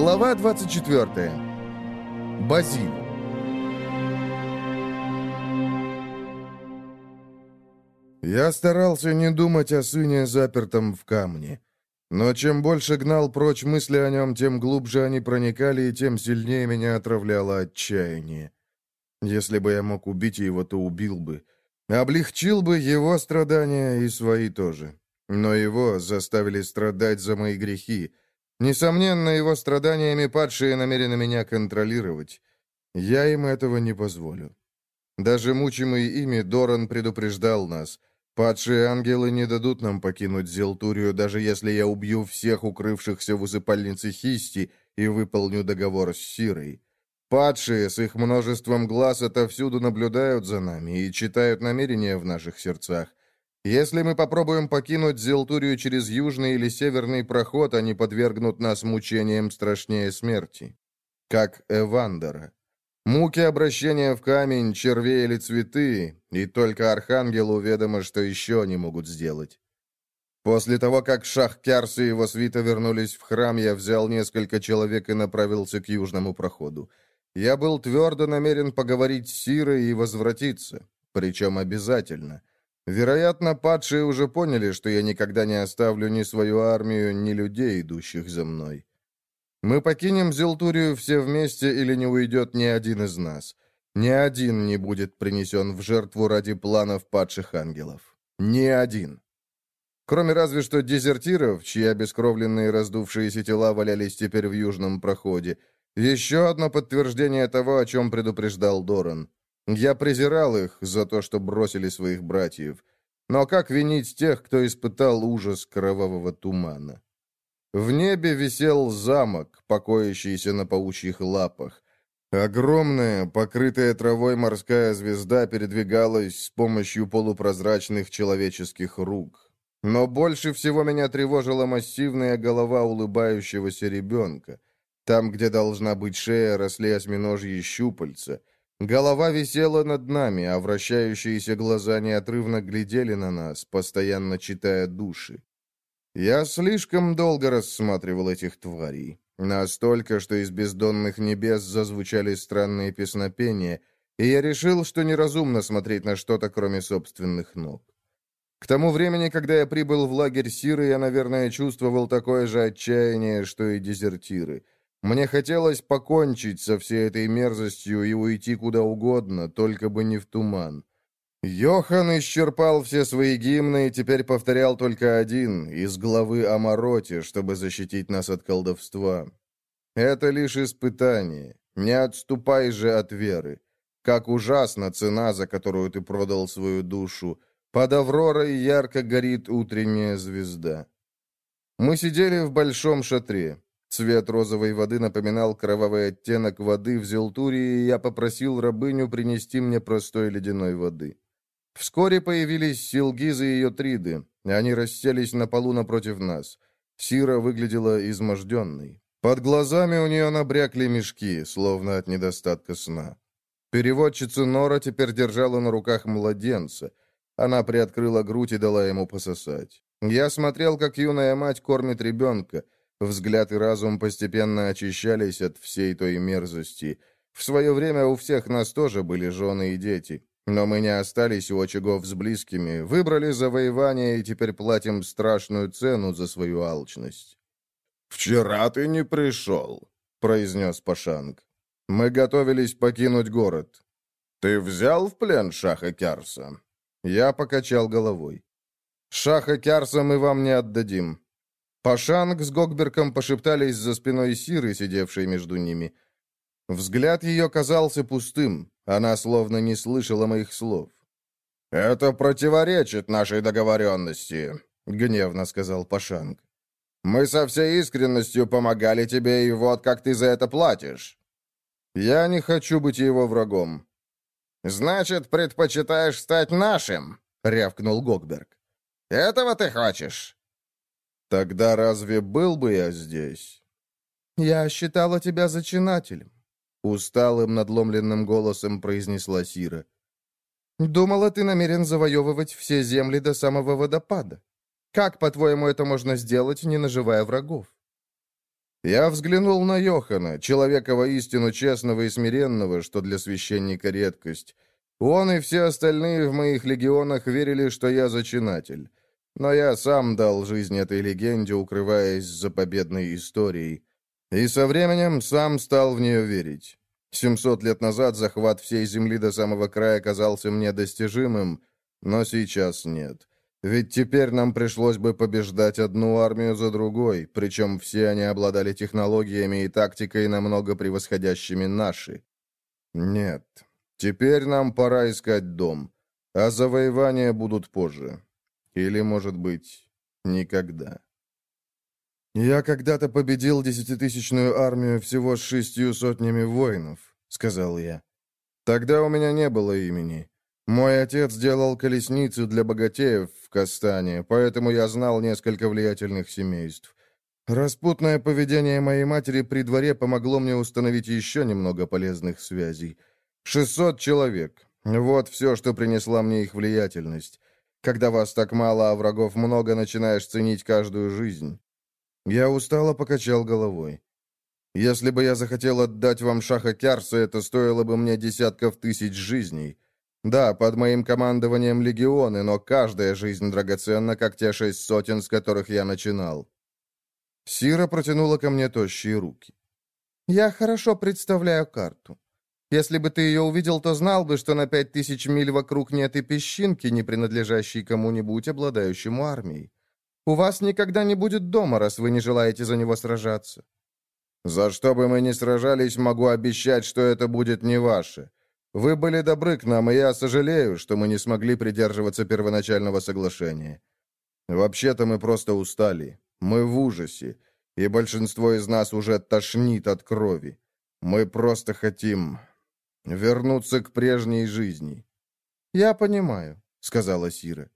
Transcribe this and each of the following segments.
Глава 24. Базил. Я старался не думать о сыне, запертом в камне. Но чем больше гнал прочь мысли о нем, тем глубже они проникали, и тем сильнее меня отравляло отчаяние. Если бы я мог убить его, то убил бы. Облегчил бы его страдания и свои тоже. Но его заставили страдать за мои грехи. Несомненно, его страданиями падшие намерены меня контролировать. Я им этого не позволю. Даже мучимый ими Доран предупреждал нас. Падшие ангелы не дадут нам покинуть Зелтурию, даже если я убью всех укрывшихся в усыпальнице Хисти и выполню договор с Сирой. Падшие с их множеством глаз отовсюду наблюдают за нами и читают намерения в наших сердцах. Если мы попробуем покинуть Зелтурию через южный или северный проход, они подвергнут нас мучениям страшнее смерти. Как Эвандера. Муки обращения в камень, червей или цветы, и только Архангелу ведомо, что еще они могут сделать. После того, как Шах Кярс и его свита вернулись в храм, я взял несколько человек и направился к южному проходу. Я был твердо намерен поговорить с Сирой и возвратиться, причем обязательно. Вероятно, падшие уже поняли, что я никогда не оставлю ни свою армию, ни людей, идущих за мной. Мы покинем Зелтурию все вместе или не уйдет ни один из нас. Ни один не будет принесен в жертву ради планов падших ангелов. Ни один. Кроме разве что дезертиров, чьи обескровленные раздувшиеся тела валялись теперь в южном проходе. Еще одно подтверждение того, о чем предупреждал Доран. Я презирал их за то, что бросили своих братьев. Но как винить тех, кто испытал ужас кровавого тумана? В небе висел замок, покоящийся на паучьих лапах. Огромная, покрытая травой морская звезда передвигалась с помощью полупрозрачных человеческих рук. Но больше всего меня тревожила массивная голова улыбающегося ребенка. Там, где должна быть шея, росли осьминожьи щупальца — Голова висела над нами, а вращающиеся глаза неотрывно глядели на нас, постоянно читая души. Я слишком долго рассматривал этих тварей. Настолько, что из бездонных небес зазвучали странные песнопения, и я решил, что неразумно смотреть на что-то, кроме собственных ног. К тому времени, когда я прибыл в лагерь Сиры, я, наверное, чувствовал такое же отчаяние, что и дезертиры — мне хотелось покончить со всей этой мерзостью и уйти куда угодно, только бы не в туман. Йохан исчерпал все свои гимны и теперь повторял только один, из главы о Мороте, чтобы защитить нас от колдовства. Это лишь испытание. Не отступай же от веры. Как ужасна цена, за которую ты продал свою душу. Под Авророй ярко горит утренняя звезда. Мы сидели в большом шатре. Цвет розовой воды напоминал кровавый оттенок воды в Зелтурии, и я попросил рабыню принести мне простой ледяной воды. Вскоре появились Силгизы и ее триды. Они расселись на полу напротив нас. Сира выглядела изможденной. Под глазами у нее набрякли мешки, словно от недостатка сна. Переводчица Нора теперь держала на руках младенца. Она приоткрыла грудь и дала ему пососать. Я смотрел, как юная мать кормит ребенка — Взгляд и разум постепенно очищались от всей той мерзости. В свое время у всех нас тоже были жены и дети. Но мы не остались у очагов с близкими, выбрали завоевание и теперь платим страшную цену за свою алчность. «Вчера ты не пришел», — произнес Пашанг. «Мы готовились покинуть город». «Ты взял в плен Шаха Кярса?» Я покачал головой. «Шаха Кярса мы вам не отдадим. Пашанг с Гогберком пошептались за спиной Сиры, сидевшей между ними. Взгляд ее казался пустым. Она словно не слышала моих слов. «Это противоречит нашей договоренности», — гневно сказал Пашанг. «Мы со всей искренностью помогали тебе, и вот как ты за это платишь». «Я не хочу быть его врагом». «Значит, предпочитаешь стать нашим?» — рявкнул Гогберг. «Этого ты хочешь?» Тогда разве был бы я здесь? Я считала тебя зачинателем, усталым надломленным голосом произнесла Сира. Думала, ты намерен завоевывать все земли до самого водопада. Как, по-твоему, это можно сделать, не наживая врагов? Я взглянул на Йохана, человека воистину честного и смиренного, что для священника редкость. Он и все остальные в моих легионах верили, что я зачинатель. Но я сам дал жизнь этой легенде, укрываясь за победной историей. И со временем сам стал в нее верить. Семьсот лет назад захват всей земли до самого края казался мне достижимым, но сейчас нет. Ведь теперь нам пришлось бы побеждать одну армию за другой, причем все они обладали технологиями и тактикой, намного превосходящими наши. Нет, теперь нам пора искать дом, а завоевания будут позже. Или, может быть, никогда. «Я когда-то победил десятитысячную армию всего с шестью сотнями воинов», — сказал я. «Тогда у меня не было имени. Мой отец делал колесницу для богатеев в Кастане, поэтому я знал несколько влиятельных семейств. Распутное поведение моей матери при дворе помогло мне установить еще немного полезных связей. Шестьсот человек. Вот все, что принесла мне их влиятельность. Когда вас так мало, а врагов много, начинаешь ценить каждую жизнь. Я устало покачал головой. Если бы я захотел отдать вам Шаха Кярса, это стоило бы мне десятков тысяч жизней. Да, под моим командованием легионы, но каждая жизнь драгоценна, как те шесть сотен, с которых я начинал. Сира протянула ко мне тощие руки. «Я хорошо представляю карту. Если бы ты ее увидел, то знал бы, что на пять тысяч миль вокруг нет и песчинки, не принадлежащей кому-нибудь, обладающему армией. У вас никогда не будет дома, раз вы не желаете за него сражаться». «За что бы мы ни сражались, могу обещать, что это будет не ваше. Вы были добры к нам, и я сожалею, что мы не смогли придерживаться первоначального соглашения. Вообще-то мы просто устали. Мы в ужасе, и большинство из нас уже тошнит от крови. Мы просто хотим вернуться к прежней жизни». «Я понимаю», — сказала Сира.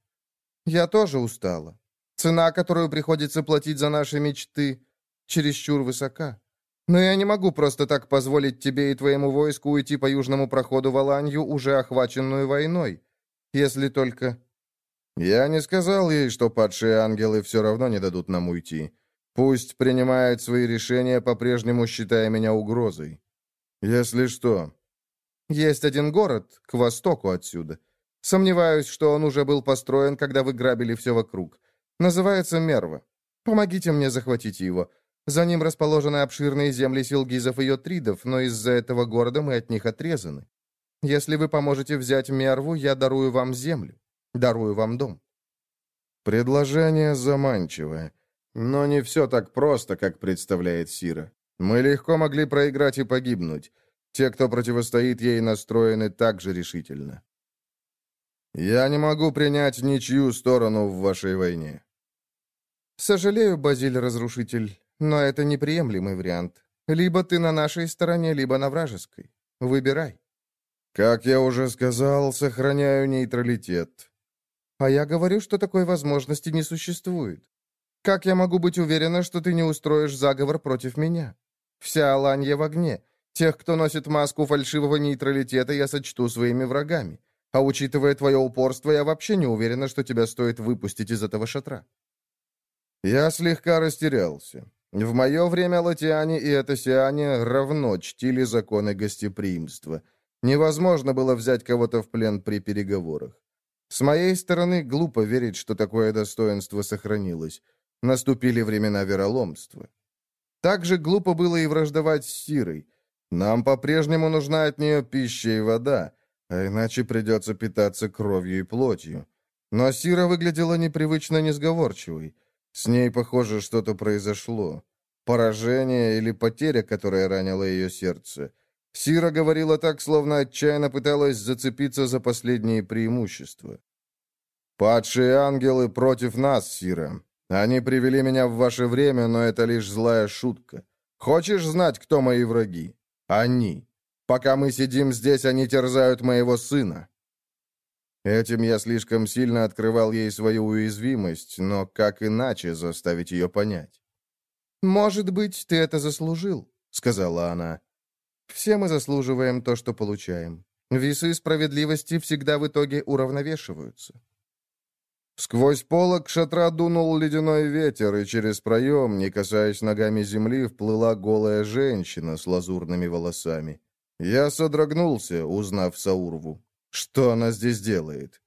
«Я тоже устала. Цена, которую приходится платить за наши мечты, чересчур высока. Но я не могу просто так позволить тебе и твоему войску уйти по южному проходу в Аланью, уже охваченную войной. Если только...» «Я не сказал ей, что падшие ангелы все равно не дадут нам уйти. Пусть принимает свои решения, по-прежнему считая меня угрозой. Если что...» «Есть один город к востоку отсюда. Сомневаюсь, что он уже был построен, когда вы грабили все вокруг. Называется Мерва. Помогите мне захватить его. За ним расположены обширные земли силгизов и йотридов, но из-за этого города мы от них отрезаны. Если вы поможете взять Мерву, я дарую вам землю, дарую вам дом». Предложение заманчивое. Но не все так просто, как представляет Сира. Мы легко могли проиграть и погибнуть. Те, кто противостоит ей, настроены так же решительно. Я не могу принять ничью сторону в вашей войне. «Сожалею, Базиль-разрушитель, но это неприемлемый вариант. Либо ты на нашей стороне, либо на вражеской. Выбирай». «Как я уже сказал, сохраняю нейтралитет». «А я говорю, что такой возможности не существует. Как я могу быть уверена, что ты не устроишь заговор против меня? Вся Аланья в огне. Тех, кто носит маску фальшивого нейтралитета, я сочту своими врагами. А учитывая твое упорство, я вообще не уверена, что тебя стоит выпустить из этого шатра». Я слегка растерялся. В мое время латиане и этосиане равно чтили законы гостеприимства. Невозможно было взять кого-то в плен при переговорах. С моей стороны, глупо верить, что такое достоинство сохранилось. Наступили времена вероломства. Так же глупо было и враждовать с Сирой. Нам по-прежнему нужна от нее пища и вода, а иначе придется питаться кровью и плотью. Но Сира выглядела непривычно несговорчивой. С ней, похоже, что-то произошло. Поражение или потеря, которая ранила ее сердце. Сира говорила так, словно отчаянно пыталась зацепиться за последние преимущества. «Падшие ангелы против нас, Сира. Они привели меня в ваше время, но это лишь злая шутка. Хочешь знать, кто мои враги? Они. Пока мы сидим здесь, они терзают моего сына. Этим я слишком сильно открывал ей свою уязвимость, но как иначе заставить ее понять? «Может быть, ты это заслужил», — сказала она. «Все мы заслуживаем то, что получаем. Весы справедливости всегда в итоге уравновешиваются». Сквозь полок шатра дунул ледяной ветер, и через проем, не касаясь ногами земли, вплыла голая женщина с лазурными волосами. Я содрогнулся, узнав Саурву. Что она здесь делает?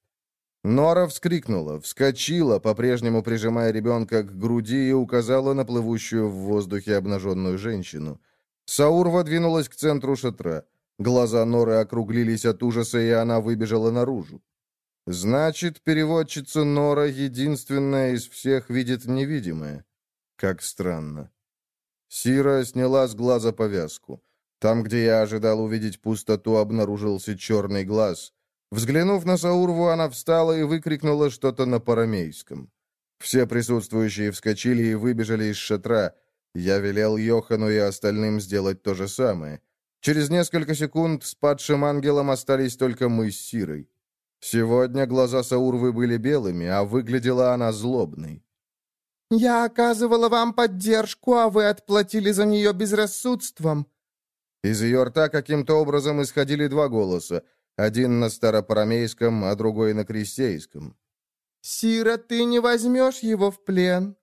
Нора вскрикнула, вскочила, по-прежнему прижимая ребенка к груди и указала на плывущую в воздухе обнаженную женщину. Саурва двинулась к центру шатра. Глаза Норы округлились от ужаса, и она выбежала наружу. Значит, переводчица Нора единственная из всех видит невидимое. Как странно. Сира сняла с глаза повязку. Там, где я ожидал увидеть пустоту, обнаружился черный глаз. Взглянув на Саурву, она встала и выкрикнула что-то на парамейском. Все присутствующие вскочили и выбежали из шатра. Я велел Йохану и остальным сделать то же самое. Через несколько секунд с падшим ангелом остались только мы с Сирой. Сегодня глаза Саурвы были белыми, а выглядела она злобной. «Я оказывала вам поддержку, а вы отплатили за нее безрассудством». Из ее рта каким-то образом исходили два голоса, один на старопарамейском, а другой на крестейском. «Сира, ты не возьмешь его в плен?»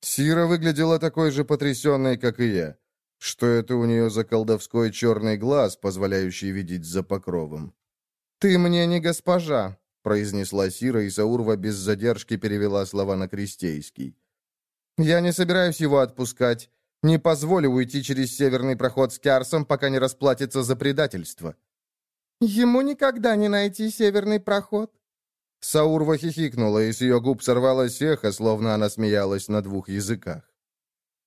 Сира выглядела такой же потрясенной, как и я. Что это у нее за колдовской черный глаз, позволяющий видеть за покровом? «Ты мне не госпожа», — произнесла Сира, и Саурва без задержки перевела слова на крестейский. «Я не собираюсь его отпускать. Не позволю уйти через северный проход с Кярсом, пока не расплатится за предательство». «Ему никогда не найти северный проход». Саурва хихикнула, и с ее губ сорвалась эхо, словно она смеялась на двух языках.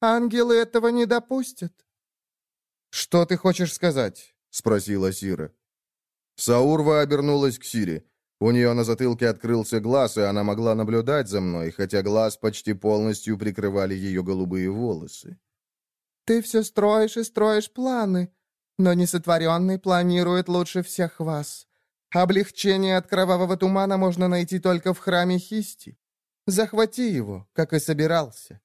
«Ангелы этого не допустят». «Что ты хочешь сказать?» — спросила Сира. Саурва обернулась к Сире. У нее на затылке открылся глаз, и она могла наблюдать за мной, хотя глаз почти полностью прикрывали ее голубые волосы. «Ты все строишь и строишь планы, но несотворенный планирует лучше всех вас. Облегчение от кровавого тумана можно найти только в храме Хисти. Захвати его, как и собирался».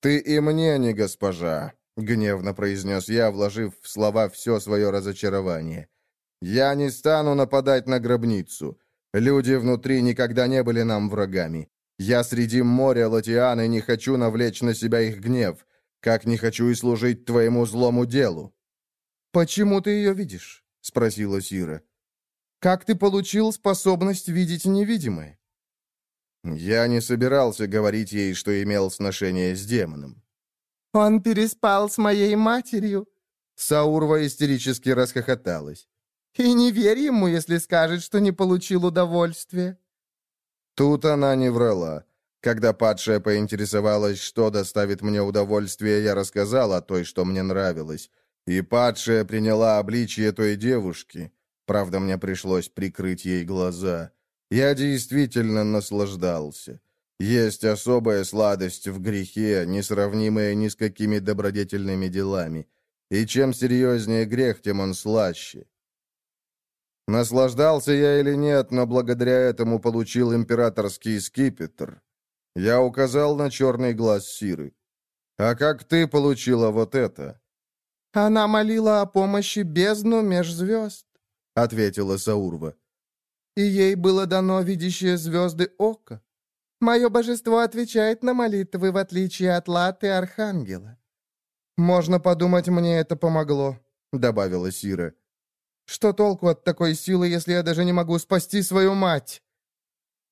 «Ты и мне не госпожа», — гневно произнес я, вложив в слова все свое разочарование. Я не стану нападать на гробницу. Люди внутри никогда не были нам врагами. Я среди моря Латианы не хочу навлечь на себя их гнев, как не хочу и служить твоему злому делу». «Почему ты ее видишь?» — спросила Сира. «Как ты получил способность видеть невидимое?» Я не собирался говорить ей, что имел сношение с демоном. «Он переспал с моей матерью!» Саурва истерически расхохоталась. И не верь ему, если скажет, что не получил удовольствия». Тут она не врала. Когда падшая поинтересовалась, что доставит мне удовольствие, я рассказал о той, что мне нравилось. И падшая приняла обличье той девушки. Правда, мне пришлось прикрыть ей глаза. Я действительно наслаждался. Есть особая сладость в грехе, несравнимая ни с какими добродетельными делами. И чем серьезнее грех, тем он слаще. Наслаждался я или нет, но благодаря этому получил императорский скипетр. Я указал на черный глаз Сиры. «А как ты получила вот это?» «Она молила о помощи бездну меж звезд», — ответила Саурва. «И ей было дано видящее звезды око. Мое божество отвечает на молитвы, в отличие от Латы Архангела». «Можно подумать, мне это помогло», — добавила Сира. Что толку от такой силы, если я даже не могу спасти свою мать?»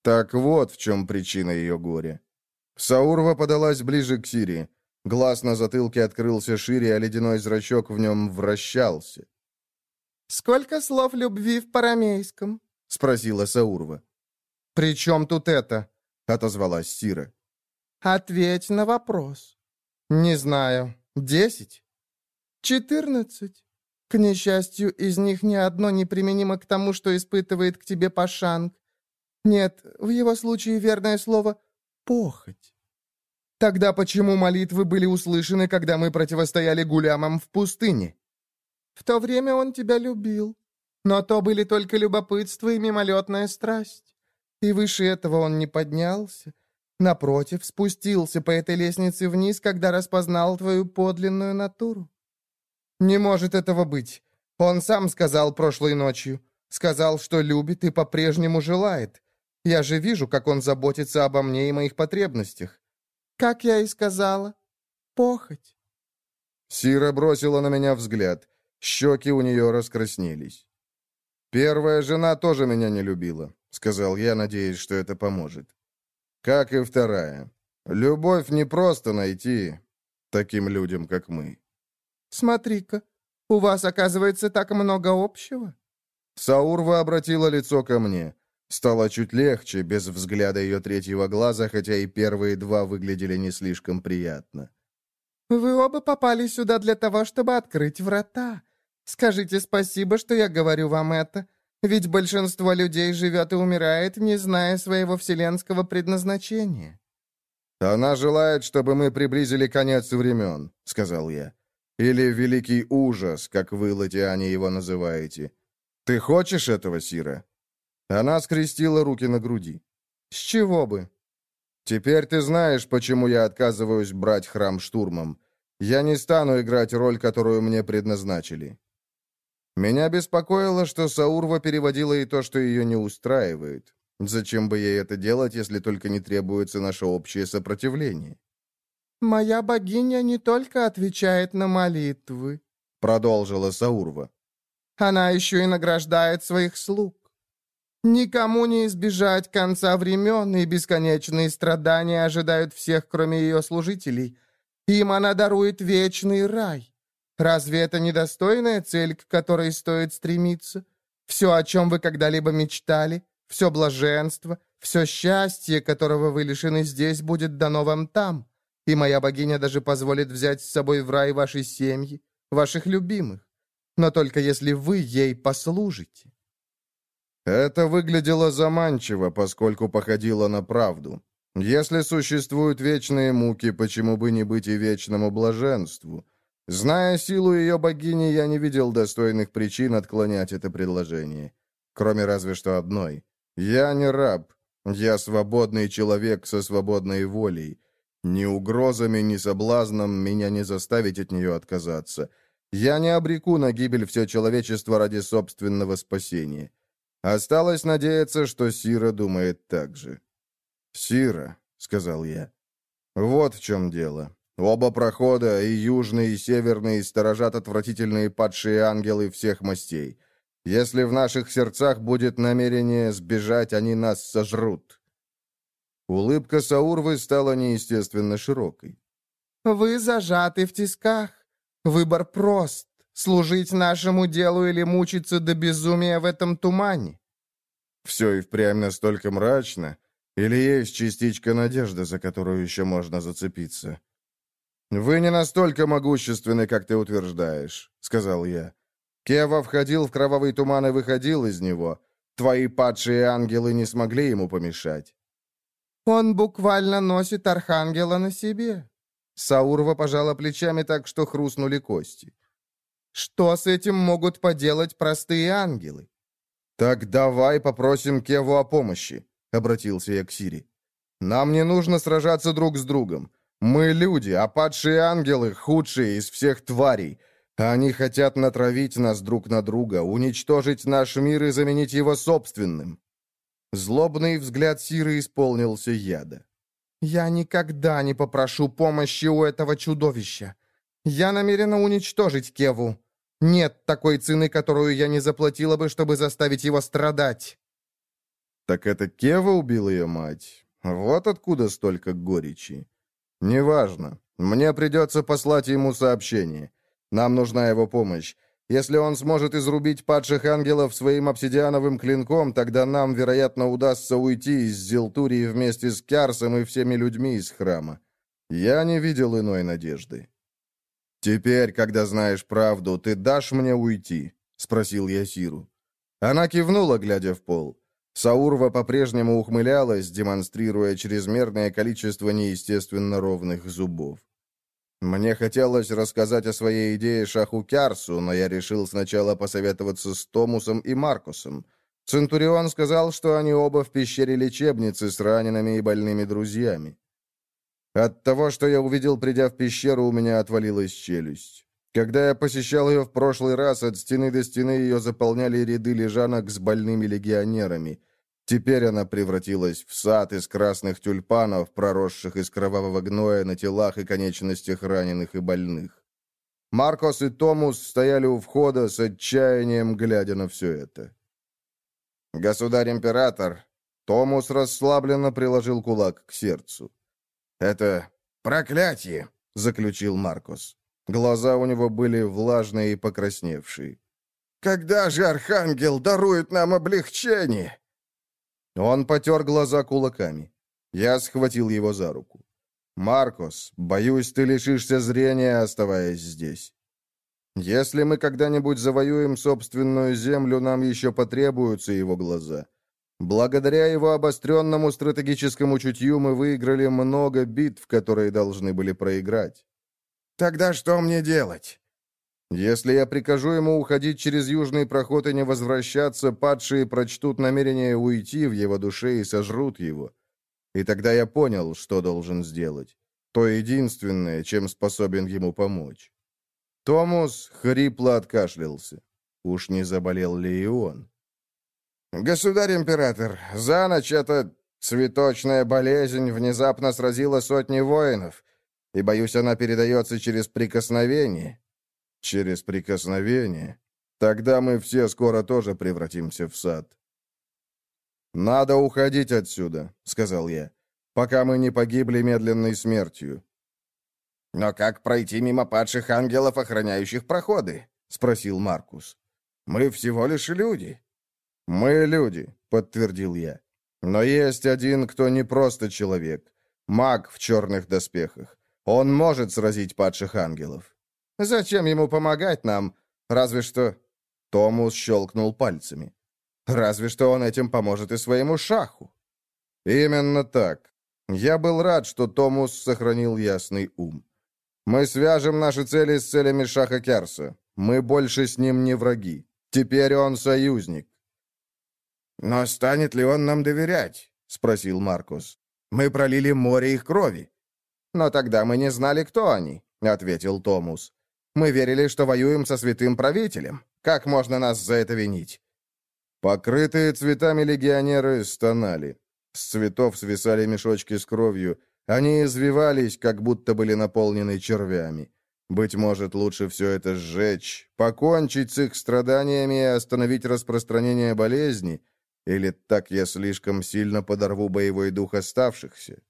Так вот в чем причина ее горя. Саурва подалась ближе к Сири. Глаз на затылке открылся шире, а ледяной зрачок в нем вращался. «Сколько слов любви в парамейском?» — спросила Саурва. «При чем тут это?» — отозвалась Сира. «Ответь на вопрос». «Не знаю. Десять?» «Четырнадцать?» К несчастью, из них ни одно не применимо к тому, что испытывает к тебе Пашанг. Нет, в его случае верное слово «похоть». Тогда почему молитвы были услышаны, когда мы противостояли гулямам в пустыне? В то время он тебя любил. Но то были только любопытство и мимолетная страсть. И выше этого он не поднялся. Напротив, спустился по этой лестнице вниз, когда распознал твою подлинную натуру. «Не может этого быть. Он сам сказал прошлой ночью. Сказал, что любит и по-прежнему желает. Я же вижу, как он заботится обо мне и моих потребностях. Как я и сказала, похоть». Сира бросила на меня взгляд. Щеки у нее раскраснелись. «Первая жена тоже меня не любила», — сказал я, надеясь, что это поможет. «Как и вторая. Любовь не просто найти таким людям, как мы». «Смотри-ка, у вас, оказывается, так много общего». Саурва обратила лицо ко мне. Стало чуть легче, без взгляда ее третьего глаза, хотя и первые два выглядели не слишком приятно. «Вы оба попали сюда для того, чтобы открыть врата. Скажите спасибо, что я говорю вам это, ведь большинство людей живет и умирает, не зная своего вселенского предназначения». «Она желает, чтобы мы приблизили конец времен», — сказал я. «Или великий ужас, как вы, латиане, его называете. Ты хочешь этого, Сира?» Она скрестила руки на груди. «С чего бы?» «Теперь ты знаешь, почему я отказываюсь брать храм штурмом. Я не стану играть роль, которую мне предназначили. Меня беспокоило, что Саурва переводила и то, что ее не устраивает. Зачем бы ей это делать, если только не требуется наше общее сопротивление? «Моя богиня не только отвечает на молитвы», — продолжила Саурва. «Она еще и награждает своих слуг. Никому не избежать конца времен, и бесконечные страдания ожидают всех, кроме ее служителей. Им она дарует вечный рай. Разве это недостойная цель, к которой стоит стремиться? Все, о чем вы когда-либо мечтали, все блаженство, все счастье, которого вы лишены здесь, будет дано вам там. И моя богиня даже позволит взять с собой в рай ваши семьи, ваших любимых. Но только если вы ей послужите. Это выглядело заманчиво, поскольку походило на правду. Если существуют вечные муки, почему бы не быть и вечному блаженству? Зная силу ее богини, я не видел достойных причин отклонять это предложение. Кроме разве что одной. Я не раб. Я свободный человек со свободной волей. Ни угрозами, ни соблазном меня не заставить от нее отказаться. Я не обреку на гибель все человечество ради собственного спасения. Осталось надеяться, что Сира думает так же. «Сира», — сказал я, — «вот в чем дело. Оба прохода, и южный, и северный, сторожат отвратительные падшие ангелы всех мастей. Если в наших сердцах будет намерение сбежать, они нас сожрут». Улыбка Саурвы стала неестественно широкой. «Вы зажаты в тисках. Выбор прост. Служить нашему делу или мучиться до безумия в этом тумане». «Все и впрямь настолько мрачно. Или есть частичка надежды, за которую еще можно зацепиться?» «Вы не настолько могущественны, как ты утверждаешь», — сказал я. «Кева входил в кровавый туман и выходил из него. Твои падшие ангелы не смогли ему помешать». «Он буквально носит архангела на себе». Саурова пожала плечами так, что хрустнули кости. «Что с этим могут поделать простые ангелы?» «Так давай попросим Кеву о помощи», — обратился я к Сири. «Нам не нужно сражаться друг с другом. Мы люди, а падшие ангелы — худшие из всех тварей. Они хотят натравить нас друг на друга, уничтожить наш мир и заменить его собственным». Злобный взгляд Сиры исполнился яда. «Я никогда не попрошу помощи у этого чудовища. Я намерена уничтожить Кеву. Нет такой цены, которую я не заплатила бы, чтобы заставить его страдать». «Так это Кева убил ее мать? Вот откуда столько горечи». «Неважно. Мне придется послать ему сообщение. Нам нужна его помощь. Если он сможет изрубить падших ангелов своим обсидиановым клинком, тогда нам, вероятно, удастся уйти из Зелтурии вместе с Кярсом и всеми людьми из храма. Я не видел иной надежды». «Теперь, когда знаешь правду, ты дашь мне уйти?» — спросил я Сиру. Она кивнула, глядя в пол. Саурва по-прежнему ухмылялась, демонстрируя чрезмерное количество неестественно ровных зубов. Мне хотелось рассказать о своей идее Шаху Кярсу, но я решил сначала посоветоваться с Томусом и Маркусом. Центурион сказал, что они оба в пещере лечебницы с ранеными и больными друзьями. От того, что я увидел, придя в пещеру, у меня отвалилась челюсть. Когда я посещал ее в прошлый раз, от стены до стены ее заполняли ряды лежанок с больными легионерами. Теперь она превратилась в сад из красных тюльпанов, проросших из кровавого гноя на телах и конечностях раненых и больных. Маркос и Томус стояли у входа с отчаянием, глядя на все это. «Государь-император!» Томус расслабленно приложил кулак к сердцу. «Это проклятие!» — заключил Маркос. Глаза у него были влажные и покрасневшие. «Когда же Архангел дарует нам облегчение?» Он потер глаза кулаками. Я схватил его за руку. «Маркос, боюсь, ты лишишься зрения, оставаясь здесь. Если мы когда-нибудь завоюем собственную землю, нам еще потребуются его глаза. Благодаря его обостренному стратегическому чутью мы выиграли много битв, которые должны были проиграть. Тогда что мне делать? Если я прикажу ему уходить через южный проход и не возвращаться, падшие прочтут намерение уйти в его душе и сожрут его. И тогда я понял, что должен сделать. То единственное, чем способен ему помочь. Томус хрипло откашлялся. Уж не заболел ли и он? «Государь-император, за ночь эта цветочная болезнь внезапно сразила сотни воинов, и, боюсь, она передается через прикосновение». «Через прикосновение? Тогда мы все скоро тоже превратимся в сад». «Надо уходить отсюда», — сказал я, — «пока мы не погибли медленной смертью». «Но как пройти мимо падших ангелов, охраняющих проходы?» — спросил Маркус. «Мы всего лишь люди». «Мы люди», — подтвердил я. «Но есть один, кто не просто человек. Маг в черных доспехах. Он может сразить падших ангелов. Зачем ему помогать нам? Разве что...» Томус щелкнул пальцами. «Разве что он этим поможет и своему шаху». «Именно так. Я был рад, что Томус сохранил ясный ум. Мы свяжем наши цели с целями Шаха Керса. Мы больше с ним не враги. Теперь он союзник. «Но станет ли он нам доверять?» — спросил Маркус. «Мы пролили море их крови». «Но тогда мы не знали, кто они», — ответил Томус. «Мы верили, что воюем со святым правителем. Как можно нас за это винить?» Покрытые цветами легионеры стонали. С цветов свисали мешочки с кровью — они извивались, как будто были наполнены червями. Быть может, лучше все это сжечь, покончить с их страданиями и остановить распространение болезни? Или так я слишком сильно подорву боевой дух оставшихся?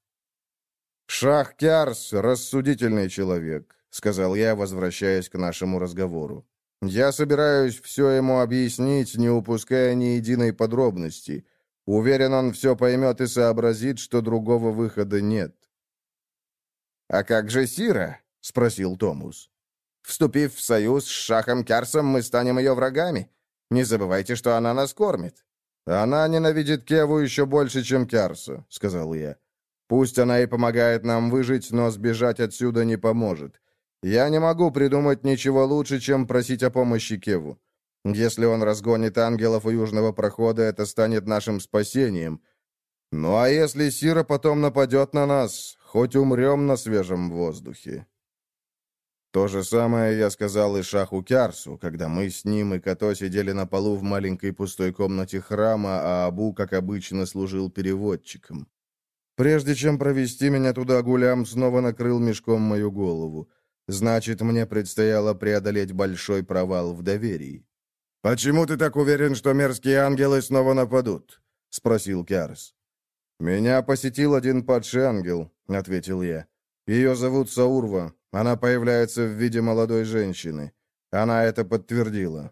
«Шах Кярс — рассудительный человек», — сказал я, возвращаясь к нашему разговору. «Я собираюсь все ему объяснить, не упуская ни единой подробности. Уверен, он все поймет и сообразит, что другого выхода нет. «А как же Сира?» — спросил Томус. «Вступив в союз с Шахом Кярсом, мы станем ее врагами. Не забывайте, что она нас кормит». «Она ненавидит Кеву еще больше, чем Кярса», — сказал я. «Пусть она и помогает нам выжить, но сбежать отсюда не поможет. Я не могу придумать ничего лучше, чем просить о помощи Кеву. Если он разгонит ангелов у южного прохода, это станет нашим спасением. Ну а если Сира потом нападет на нас, Хоть умрем на свежем воздухе. То же самое я сказал и Шаху Кярсу, когда мы с ним и Като сидели на полу в маленькой пустой комнате храма, а Абу, как обычно, служил переводчиком. Прежде чем провести меня туда, Гулям снова накрыл мешком мою голову. Значит, мне предстояло преодолеть большой провал в доверии. «Почему ты так уверен, что мерзкие ангелы снова нападут?» — спросил Кярс. «Меня посетил один падший ангел», — ответил я. «Ее зовут Саурва. Она появляется в виде молодой женщины. Она это подтвердила».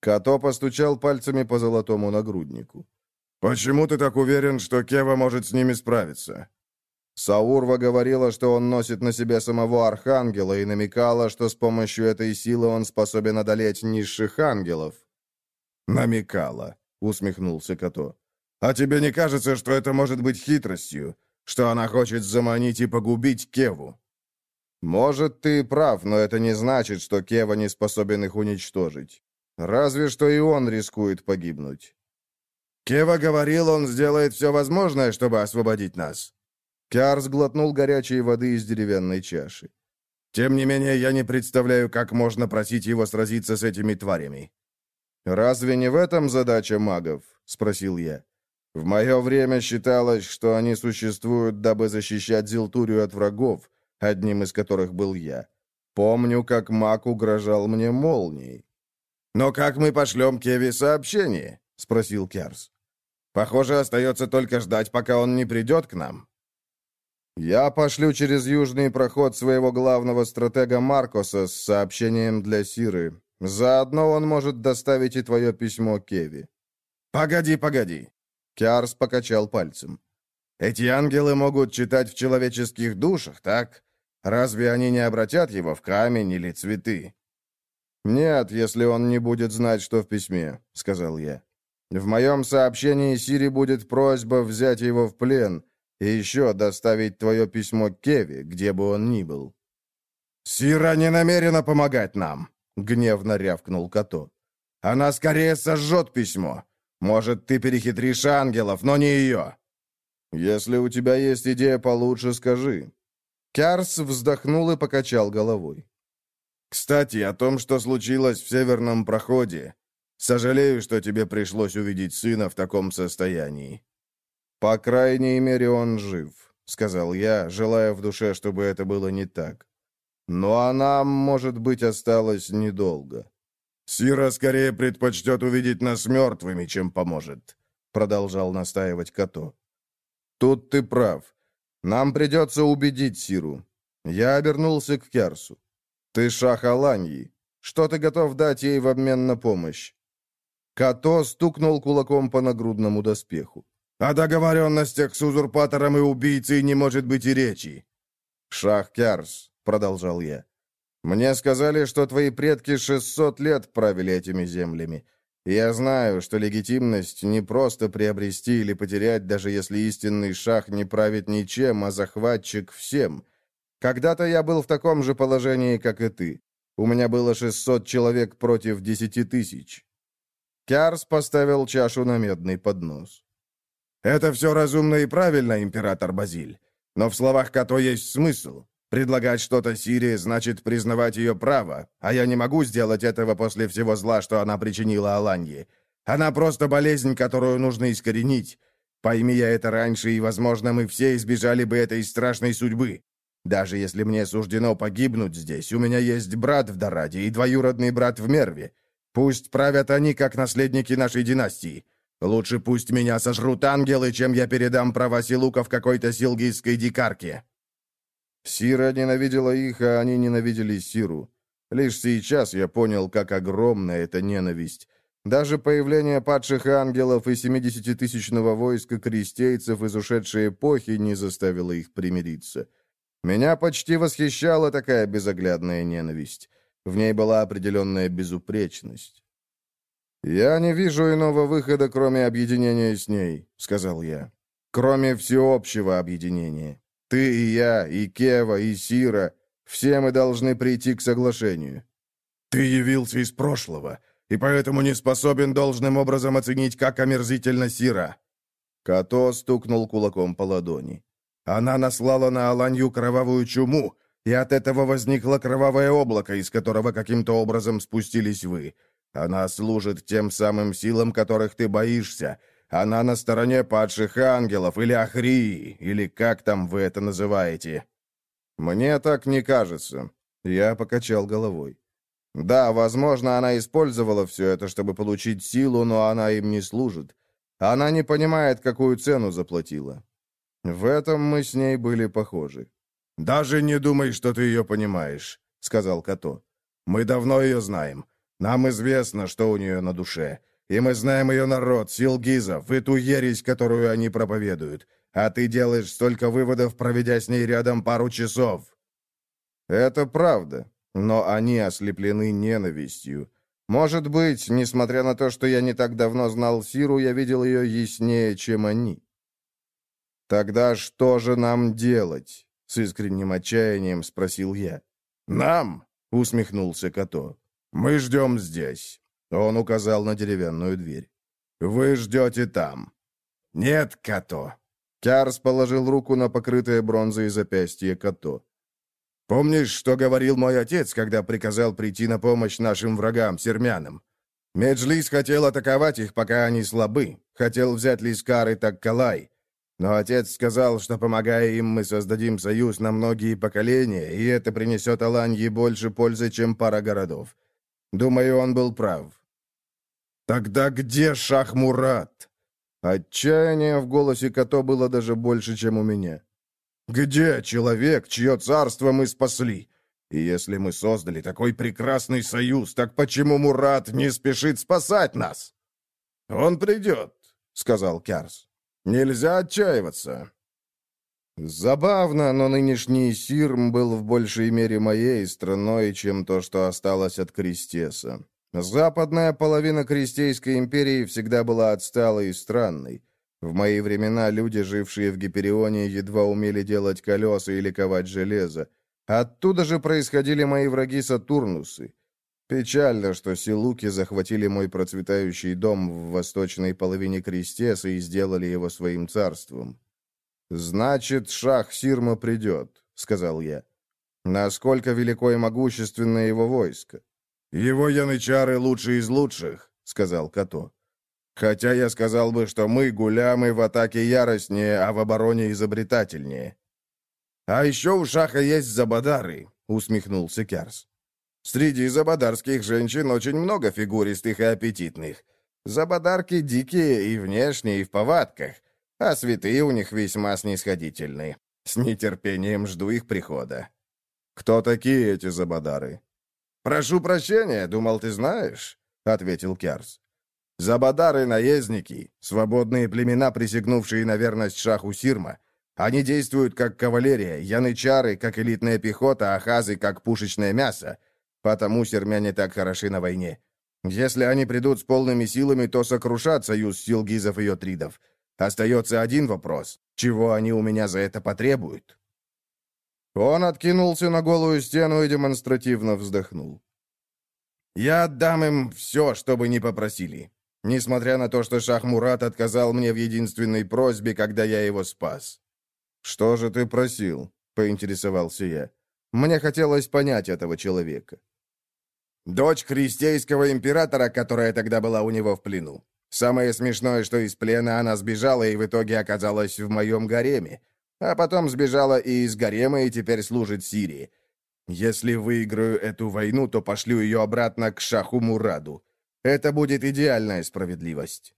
Като постучал пальцами по золотому нагруднику. «Почему ты так уверен, что Кева может с ними справиться?» Саурва говорила, что он носит на себе самого Архангела и намекала, что с помощью этой силы он способен одолеть низших ангелов. «Намекала», — усмехнулся Като. «А тебе не кажется, что это может быть хитростью? что она хочет заманить и погубить Кеву. Может, ты прав, но это не значит, что Кева не способен их уничтожить. Разве что и он рискует погибнуть. Кева говорил, он сделает все возможное, чтобы освободить нас. Киар сглотнул горячей воды из деревянной чаши. Тем не менее, я не представляю, как можно просить его сразиться с этими тварями. «Разве не в этом задача магов?» — спросил я. В мое время считалось, что они существуют, дабы защищать Зилтурию от врагов, одним из которых был я. Помню, как маг угрожал мне молнией. «Но как мы пошлем Кеви сообщение?» — спросил Керс. «Похоже, остается только ждать, пока он не придет к нам». «Я пошлю через южный проход своего главного стратега Маркоса с сообщением для Сиры. Заодно он может доставить и твое письмо Кеви». «Погоди, погоди!» Киарс покачал пальцем. «Эти ангелы могут читать в человеческих душах, так? Разве они не обратят его в камень или цветы?» «Нет, если он не будет знать, что в письме», — сказал я. «В моем сообщении Сири будет просьба взять его в плен и еще доставить твое письмо Кеви, где бы он ни был». «Сира не намерена помогать нам», — гневно рявкнул Като. «Она скорее сожжет письмо. Может, ты перехитришь ангелов, но не ее». «Если у тебя есть идея получше, скажи». Кярс вздохнул и покачал головой. «Кстати, о том, что случилось в северном проходе. Сожалею, что тебе пришлось увидеть сына в таком состоянии». «По крайней мере, он жив», — сказал я, желая в душе, чтобы это было не так. «Но она, может быть, осталась недолго». «Сира скорее предпочтет увидеть нас мертвыми, чем поможет», — продолжал настаивать Като. «Тут ты прав. Нам придется убедить Сиру». Я обернулся к Керсу. «Ты шах Аланьи. Что ты готов дать ей в обмен на помощь?» Като стукнул кулаком по нагрудному доспеху. «О договоренностях с узурпатором и убийцей не может быть и речи!» «Шах Керс», — продолжал я. Мне сказали, что твои предки 600 лет правили этими землями. я знаю, что легитимность не просто приобрести или потерять, даже если истинный шах не правит ничем, а захватчик всем. Когда-то я был в таком же положении, как и ты. У меня было 600 человек против 10 тысяч. Кярс поставил чашу на медный поднос. «Это все разумно и правильно, император Базиль. Но в словах Като есть смысл. Предлагать что-то Сирии значит признавать ее право, а я не могу сделать этого после всего зла, что она причинила Аланье. Она просто болезнь, которую нужно искоренить. Пойми я это раньше, и, возможно, мы все избежали бы этой страшной судьбы. Даже если мне суждено погибнуть здесь, у меня есть брат в Дораде и двоюродный брат в Мерве. Пусть правят они, как наследники нашей династии. Лучше пусть меня сожрут ангелы, чем я передам права в какой-то силгийской дикарке». Сира ненавидела их, а они ненавидели Сиру. Лишь сейчас я понял, как огромна эта ненависть. Даже появление падших ангелов и 70-тысячного войска крестейцев из ушедшей эпохи не заставило их примириться. Меня почти восхищала такая безоглядная ненависть. В ней была определенная безупречность. «Я не вижу иного выхода, кроме объединения с ней», — сказал я. «Кроме всеобщего объединения». Ты и я, и Кева, и Сира, все мы должны прийти к соглашению. Ты явился из прошлого, и поэтому не способен должным образом оценить, как омерзительно Сира. Като стукнул кулаком по ладони. Она наслала на Аланью кровавую чуму, и от этого возникло кровавое облако, из которого каким-то образом спустились вы. Она служит тем самым силам, которых ты боишься, она на стороне падших ангелов или Ахрии, или как там вы это называете?» «Мне так не кажется». Я покачал головой. «Да, возможно, она использовала все это, чтобы получить силу, но она им не служит. Она не понимает, какую цену заплатила. В этом мы с ней были похожи». «Даже не думай, что ты ее понимаешь», — сказал Като. «Мы давно ее знаем. Нам известно, что у нее на душе. И мы знаем ее народ, сил Гизов, и ту ересь, которую они проповедуют. А ты делаешь столько выводов, проведя с ней рядом пару часов». «Это правда, но они ослеплены ненавистью. Может быть, несмотря на то, что я не так давно знал Сиру, я видел ее яснее, чем они». «Тогда что же нам делать?» — с искренним отчаянием спросил я. «Нам?» — усмехнулся Като. «Мы ждем здесь. Он указал на деревянную дверь. «Вы ждете там». «Нет, Като». Кярс положил руку на покрытое бронзой запястье Като. «Помнишь, что говорил мой отец, когда приказал прийти на помощь нашим врагам, сермянам? Меджлис хотел атаковать их, пока они слабы. Хотел взять Лискар и Таккалай. Но отец сказал, что, помогая им, мы создадим союз на многие поколения, и это принесет Аланье больше пользы, чем пара городов. Думаю, он был прав. «Тогда где Шах-Мурат?» Отчаяние в голосе Като было даже больше, чем у меня. «Где человек, чье царство мы спасли? И если мы создали такой прекрасный союз, так почему Мурат не спешит спасать нас?» «Он придет», — сказал Кярс. «Нельзя отчаиваться». Забавно, но нынешний Сирм был в большей мере моей страной, чем то, что осталось от Крестеса. Западная половина Крестейской империи всегда была отсталой и странной. В мои времена люди, жившие в Гиперионе, едва умели делать колеса или ковать железо. Оттуда же происходили мои враги Сатурнусы. Печально, что силуки захватили мой процветающий дом в восточной половине Крестеса и сделали его своим царством. «Значит, шах Сирма придет», — сказал я. «Насколько велико и могущественно его войско?» «Его янычары лучшие из лучших», — сказал Като. «Хотя я сказал бы, что мы, гулямы, в атаке яростнее, а в обороне изобретательнее». «А еще у Шаха есть забадары», — усмехнулся Керс. «Среди забадарских женщин очень много фигуристых и аппетитных. Забадарки дикие и внешне, и в повадках, а святые у них весьма снисходительные. С нетерпением жду их прихода». «Кто такие эти забадары?» «Прошу прощения, думал, ты знаешь», — ответил Керс. «Забадары-наездники, свободные племена, присягнувшие на верность шаху Сирма. Они действуют как кавалерия, янычары, как элитная пехота, а хазы, как пушечное мясо. Потому сермяне так хороши на войне. Если они придут с полными силами, то сокрушат союз сил гизов и йотридов. Остается один вопрос. Чего они у меня за это потребуют?» Он откинулся на голую стену и демонстративно вздохнул. «Я отдам им все, что бы ни попросили. Несмотря на то, что Шах Мурат отказал мне в единственной просьбе, когда я его спас». «Что же ты просил?» — поинтересовался я. Мне хотелось понять этого человека. «Дочь христейского императора, которая тогда была у него в плену. Самое смешное, что из плена она сбежала и в итоге оказалась в моем гареме, а потом сбежала и из гарема и теперь служит Сирии. Если выиграю эту войну, то пошлю ее обратно к Шаху Мураду. Это будет идеальная справедливость».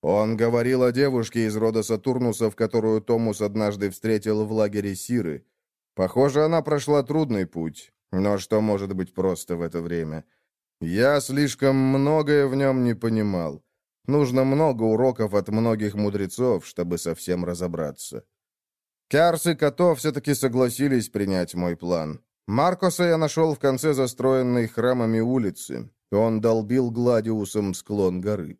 Он говорил о девушке из рода Сатурнусов, которую Томус однажды встретил в лагере Сиры. Похоже, она прошла трудный путь. Но что может быть просто в это время? Я слишком многое в нем не понимал. Нужно много уроков от многих мудрецов, чтобы совсем разобраться. Кярс и Като все-таки согласились принять мой план. Маркоса я нашел в конце застроенной храмами улицы. Он долбил гладиусом склон горы.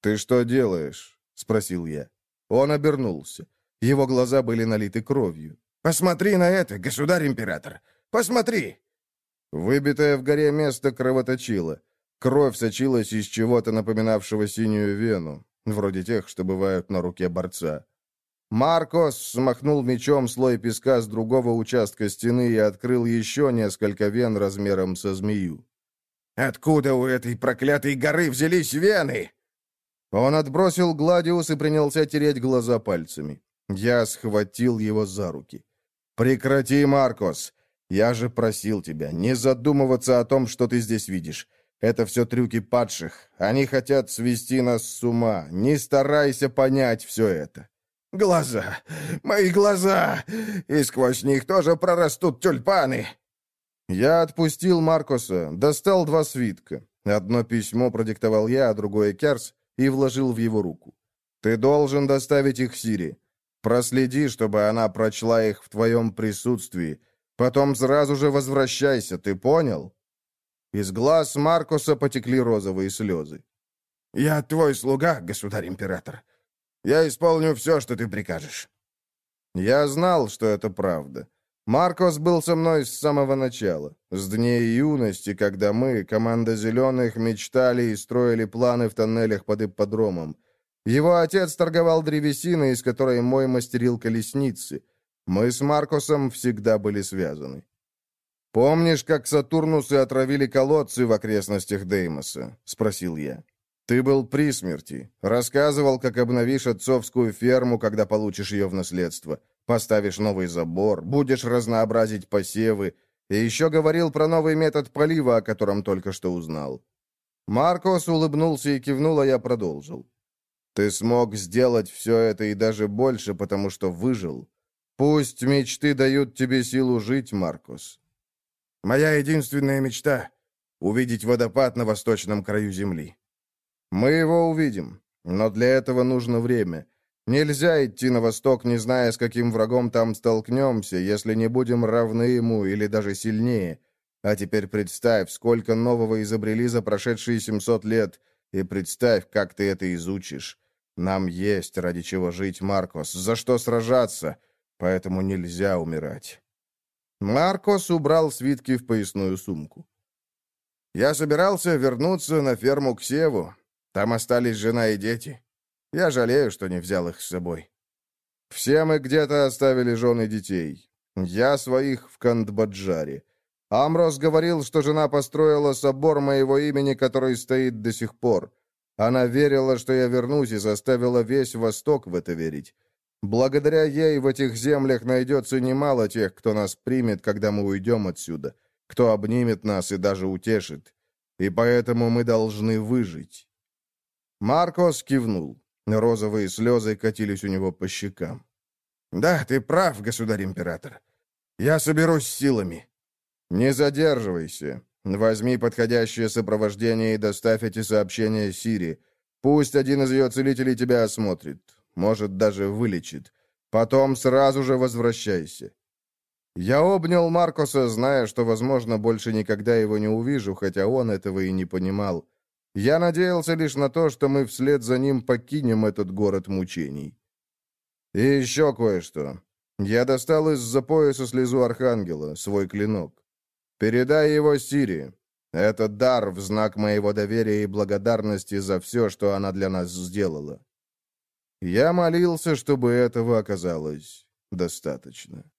«Ты что делаешь?» — спросил я. Он обернулся. Его глаза были налиты кровью. «Посмотри на это, государь-император! Посмотри!» Выбитое в горе место кровоточило. Кровь сочилась из чего-то напоминавшего синюю вену, вроде тех, что бывают на руке борца. Маркос смахнул мечом слой песка с другого участка стены и открыл еще несколько вен размером со змею. «Откуда у этой проклятой горы взялись вены?» Он отбросил Гладиус и принялся тереть глаза пальцами. Я схватил его за руки. «Прекрати, Маркос! Я же просил тебя не задумываться о том, что ты здесь видишь. Это все трюки падших. Они хотят свести нас с ума. Не старайся понять все это». Глаза! Мои глаза! И сквозь них тоже прорастут тюльпаны!» Я отпустил Маркоса, достал два свитка. Одно письмо продиктовал я, а другое Керс, и вложил в его руку. «Ты должен доставить их Сири. Проследи, чтобы она прочла их в твоем присутствии. Потом сразу же возвращайся, ты понял?» Из глаз Маркоса потекли розовые слезы. «Я твой слуга, государь-император. Я исполню все, что ты прикажешь». Я знал, что это правда. Маркос был со мной с самого начала, с дней юности, когда мы, команда «Зеленых», мечтали и строили планы в тоннелях под ипподромом. Его отец торговал древесиной, из которой мой мастерил колесницы. Мы с Маркосом всегда были связаны. «Помнишь, как Сатурнусы отравили колодцы в окрестностях Деймоса?» — спросил я. «Ты был при смерти. Рассказывал, как обновишь отцовскую ферму, когда получишь ее в наследство. Поставишь новый забор, будешь разнообразить посевы. И еще говорил про новый метод полива, о котором только что узнал». Маркос улыбнулся и кивнул, а я продолжил. «Ты смог сделать все это и даже больше, потому что выжил. Пусть мечты дают тебе силу жить, Маркос». «Моя единственная мечта — увидеть водопад на восточном краю земли», мы его увидим, но для этого нужно время. Нельзя идти на восток, не зная, с каким врагом там столкнемся, если не будем равны ему или даже сильнее. А теперь представь, сколько нового изобрели за прошедшие 700 лет, и представь, как ты это изучишь. Нам есть ради чего жить, Маркос, за что сражаться, поэтому нельзя умирать. Маркос убрал свитки в поясную сумку. Я собирался вернуться на ферму к Севу, там остались жена и дети. Я жалею, что не взял их с собой. Все мы где-то оставили жен и детей. Я своих в Кандбаджаре. Амрос говорил, что жена построила собор моего имени, который стоит до сих пор. Она верила, что я вернусь, и заставила весь Восток в это верить. Благодаря ей в этих землях найдется немало тех, кто нас примет, когда мы уйдем отсюда, кто обнимет нас и даже утешит. И поэтому мы должны выжить. Маркос кивнул. Розовые слезы катились у него по щекам. «Да, ты прав, государь-император. Я соберусь силами». «Не задерживайся. Возьми подходящее сопровождение и доставь эти сообщения Сири. Пусть один из ее целителей тебя осмотрит. Может, даже вылечит. Потом сразу же возвращайся». Я обнял Маркоса, зная, что, возможно, больше никогда его не увижу, хотя он этого и не понимал. Я надеялся лишь на то, что мы вслед за ним покинем этот город мучений. И еще кое-что. Я достал из-за пояса слезу Архангела, свой клинок. Передай его Сири. Это дар в знак моего доверия и благодарности за все, что она для нас сделала. Я молился, чтобы этого оказалось достаточно.